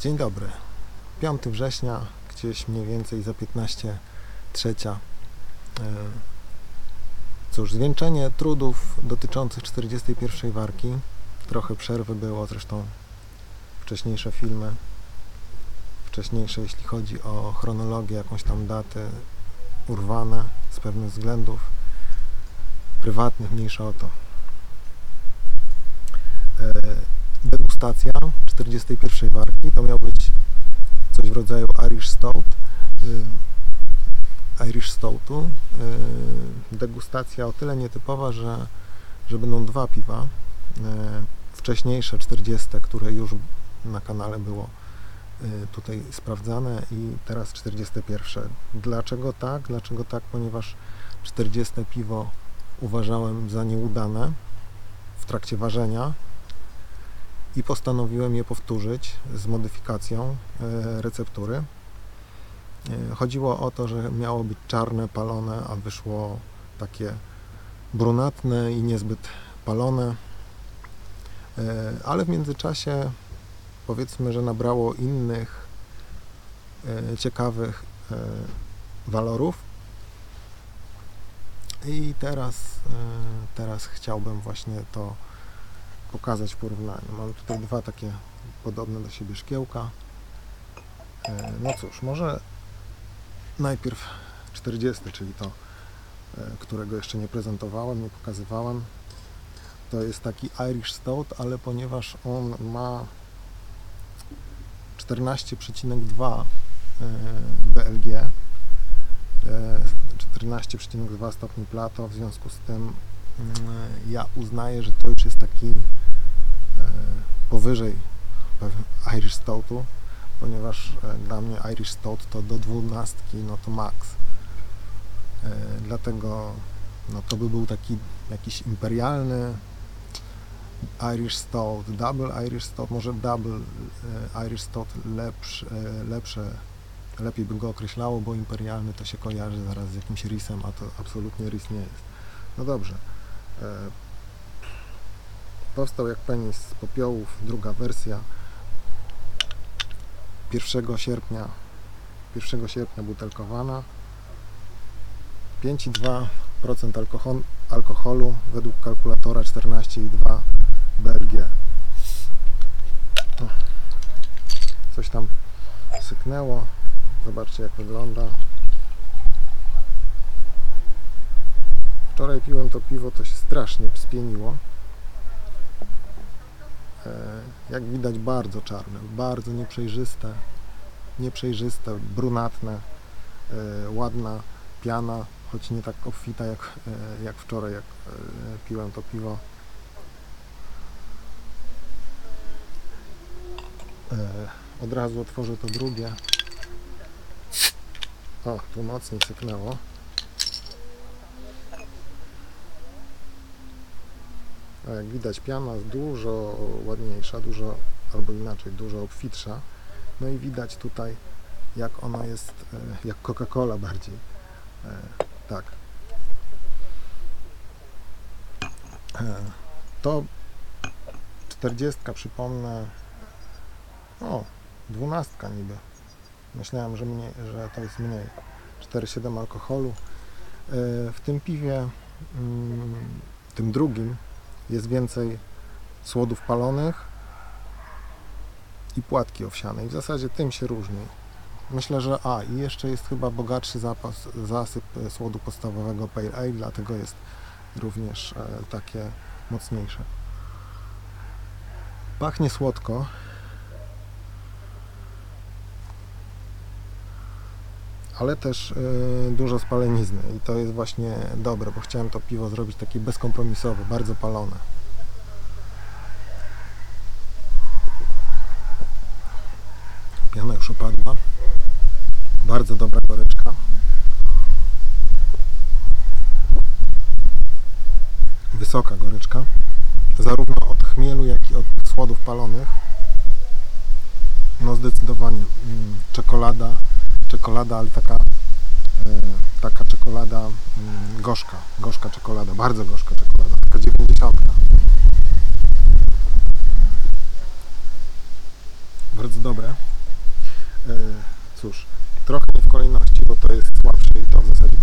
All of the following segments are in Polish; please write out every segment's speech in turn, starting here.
Dzień dobry. 5 września, gdzieś mniej więcej za 15 trzecia. E, Cóż, zwieńczenie trudów dotyczących 41 warki. Trochę przerwy było, zresztą wcześniejsze filmy, wcześniejsze jeśli chodzi o chronologię, jakąś tam datę, urwane z pewnych względów prywatnych, mniejsza o to. E, Degustacja 41 warki to miał być coś w rodzaju Irish Stout. y, Irish Stoutu. y, Degustacja o tyle nietypowa, że, że będą dwa piwa. y, Wcześniejsze 40, które już na kanale było tutaj sprawdzane i teraz 41. Dlaczego tak? Dlaczego tak? Ponieważ 40 piwo uważałem za nieudane w trakcie ważenia i postanowiłem je powtórzyć z modyfikacją e, receptury. E, Chodziło o to, że miało być czarne, palone, a wyszło takie brunatne i niezbyt palone. E, Ale w międzyczasie powiedzmy, że nabrało innych ciekawych walorów. I teraz, teraz chciałbym właśnie to pokazać w porównaniu. Mam tutaj dwa takie podobne do siebie szkiełka. E, No cóż, może najpierw 40, czyli to, e, którego jeszcze nie prezentowałem, nie pokazywałem. To jest taki Irish Stout, ale ponieważ on ma 14,2 e, BLG, e, 14,2 stopni Plato, w związku z tym mm, ja uznaję, że to już jest taki e, powyżej Irish Stoutu, ponieważ e, dla mnie Irish Stout to do dwunastki, no to max. E, Dlatego no to by był taki jakiś imperialny Irish Stout, double Irish Stout, może double e, Irish Stout lepszy, lepsze, lepiej by go określało, bo imperialny to się kojarzy zaraz z jakimś risem, a to absolutnie ris nie jest. No dobrze. Powstał jak penis z popiołów, druga wersja. 1 sierpnia 1 sierpnia butelkowana. 5,2% alkohol, alkoholu według kalkulatora 14,2 BLG. Coś tam syknęło. Zobaczcie jak wygląda. Wczoraj piłem to piwo, to się strasznie spieniło. E, Jak widać bardzo czarne, bardzo nieprzejrzyste, nieprzejrzyste, brunatne, e, ładna piana, choć nie tak obfita jak, e, jak wczoraj, jak piłem to piwo. Od razu otworzę to drugie. O, tu mocniej syknęło. Jak widać piana jest dużo ładniejsza, dużo, albo inaczej, dużo obfitsza. No i widać tutaj jak ona jest, e, jak Coca-Cola bardziej. E, Tak. E, To 40 przypomnę. O, 12 niby. Myślałem, że, mniej, że to jest mniej. 4,7 alkoholu. W tym piwie, mm, tym drugim, jest więcej słodów palonych i płatki owsianej. W zasadzie tym się różni. Myślę, że a i jeszcze jest chyba bogatszy zapas, zasyp e, słodu podstawowego Pale Ale, dlatego jest również e, takie mocniejsze. Pachnie słodko. Ale też e, dużo spalenizny i to jest właśnie dobre, bo chciałem to piwo zrobić takie bezkompromisowe, bardzo palone. Piana już opadła. Bardzo dobra goryczka. Wysoka goryczka. Zarówno od chmielu, jak i od słodów palonych. No zdecydowanie mm, czekolada, czekolada, ale taka, e, taka czekolada mm, gorzka, gorzka czekolada, bardzo gorzka czekolada, taka 90. bardzo dobre. E, Cóż, trochę nie w kolejności, bo to jest słabsze i to w zasadzie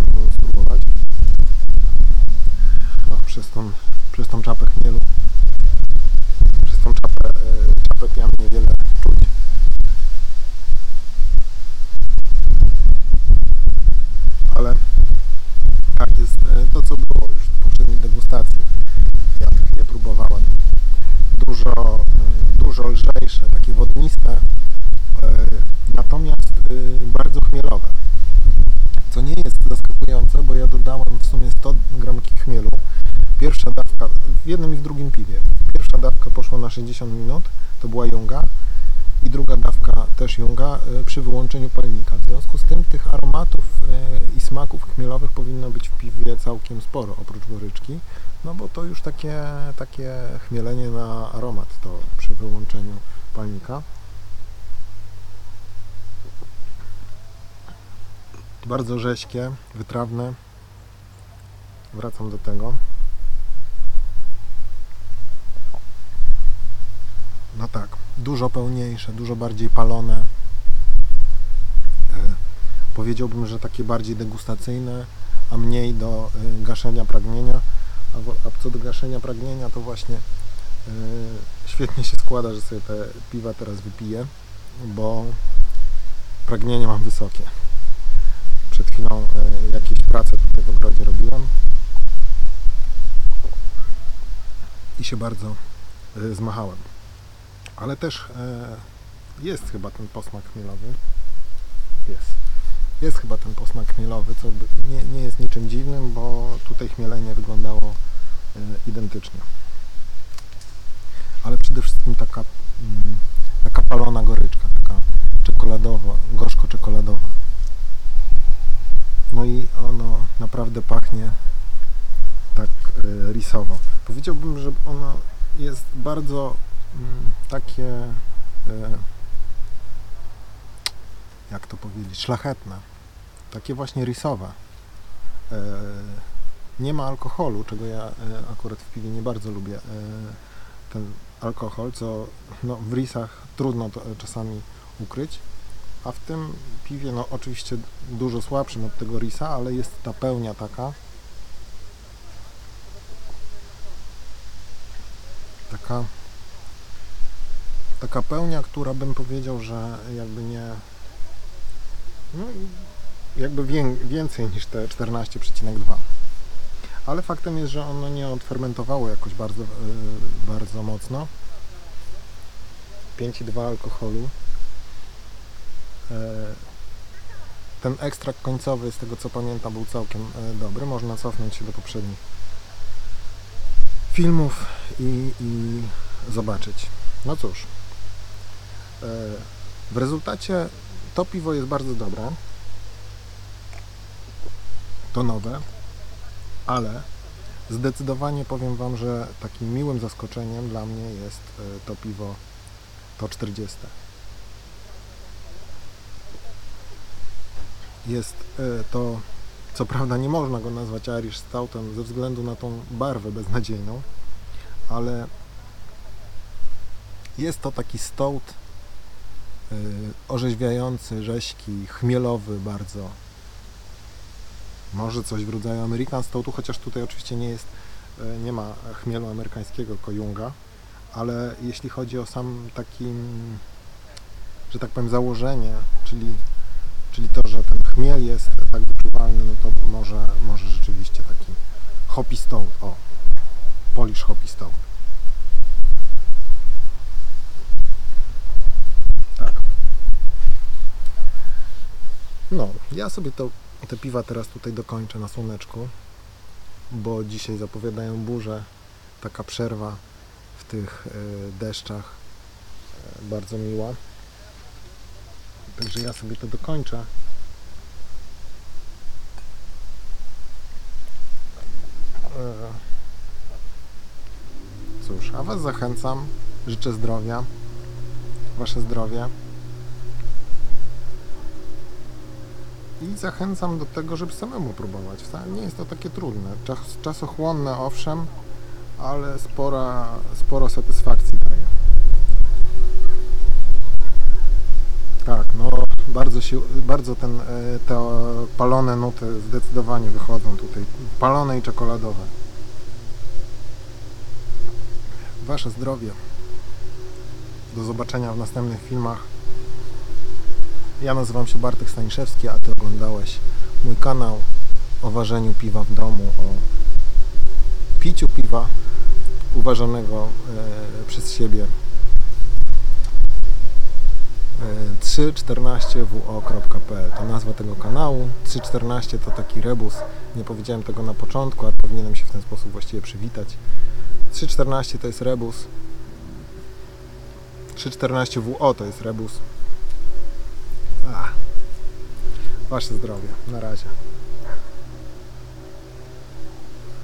Dużo, dużo lżejsze, takie wodniste, e, natomiast e, bardzo chmielowe. Co nie jest zaskakujące, bo ja dodałem w sumie 100 gram chmielu. Pierwsza dawka, w jednym i w drugim piwie. Pierwsza dawka poszła na 60 minut, to była Junga. I druga dawka też Junga e, przy wyłączeniu palnika. W związku z tym tych aromatów e, i smaków chmielowych powinno być w piwie całkiem sporo, oprócz goryczki. No bo to już takie, takie chmielenie na aromat to przy wyłączeniu palnika. Bardzo rześkie, wytrawne. Wracam do tego. No tak, dużo pełniejsze, dużo bardziej palone. E, Powiedziałbym, że takie bardziej degustacyjne, a mniej do e, gaszenia pragnienia. A, co do gaszenia pragnienia, to właśnie e, świetnie się składa, że sobie te piwa teraz wypiję, bo pragnienie mam wysokie. Przed chwilą jakieś prace tutaj w ogrodzie robiłem i się bardzo zmachałem. Ale też e, jest chyba ten posmak chmielowy. Jest. Jest chyba ten posmak chmielowy, co nie, nie jest niczym dziwnym, bo tutaj chmielenie wyglądało e, identycznie. Ale przede wszystkim taka, mm, taka palona goryczka, taka czekoladowa, gorzko-czekoladowa. No i ono naprawdę pachnie tak e, risowo. Powiedziałbym, że ono jest bardzo takie, e, jak to powiedzieć, szlachetne. Takie właśnie risowe. E, nie ma alkoholu, czego ja e, akurat w piwie nie bardzo lubię. Ten alkohol, co no, w risach trudno to czasami ukryć. A w tym piwie, no oczywiście dużo słabszym od tego risa, ale jest ta pełnia taka. Taka, taka pełnia, która bym powiedział, że jakby nie. No, jakby wię, więcej niż te 14,2. Ale faktem jest, że ono nie odfermentowało jakoś bardzo, yy, bardzo mocno. 5,2 alkoholu. E, Ten ekstrakt końcowy, z tego co pamiętam, był całkiem e, dobry. Można cofnąć się do poprzednich filmów i, i zobaczyć. No cóż, e, w rezultacie to piwo jest bardzo dobre. To nowe, ale zdecydowanie powiem Wam, że takim miłym zaskoczeniem dla mnie jest e, to piwo to 40. Jest e, to, co prawda nie można go nazwać Irish Stoutem ze względu na tą barwę beznadziejną, ale jest to taki stout e, orzeźwiający, rześki, chmielowy bardzo. Może coś w rodzaju American Stoutu, chociaż tutaj oczywiście nie jest, e, nie ma chmielu amerykańskiego, tylko Junga, ale jeśli chodzi o sam taki, że tak powiem, założenie, czyli, czyli to, że ten chmiel jest tak wyczuwalny, no to może, może rzeczywiście taki hoppy stout, o, Polish hoppy stout. No, ja sobie to, te piwa teraz tutaj dokończę na słoneczku, bo dzisiaj zapowiadają burze, taka przerwa w tych e, deszczach e, bardzo miła. Także ja sobie to dokończę. E, Cóż, a Was zachęcam, życzę zdrowia, Wasze zdrowie. I zachęcam do tego, żeby samemu próbować. Wcale nie jest to takie trudne. Czas, czasochłonne, owszem, ale spora, sporo satysfakcji daje. bardzo, się, bardzo ten, e, te palone nuty zdecydowanie wychodzą tutaj. Palone i czekoladowe. Wasze zdrowie. Do zobaczenia w następnych filmach. Ja nazywam się Bartek Staniszewski, a Ty oglądałeś mój kanał o ważeniu piwa w domu, o piciu piwa uważanego e, przez siebie. E, 314wo.pl to nazwa tego kanału. 314 to taki rebus. Nie powiedziałem tego na początku, ale powinienem się w ten sposób właściwie przywitać. 314 to jest rebus. 314wo to jest rebus Wasze zdrowie, na razie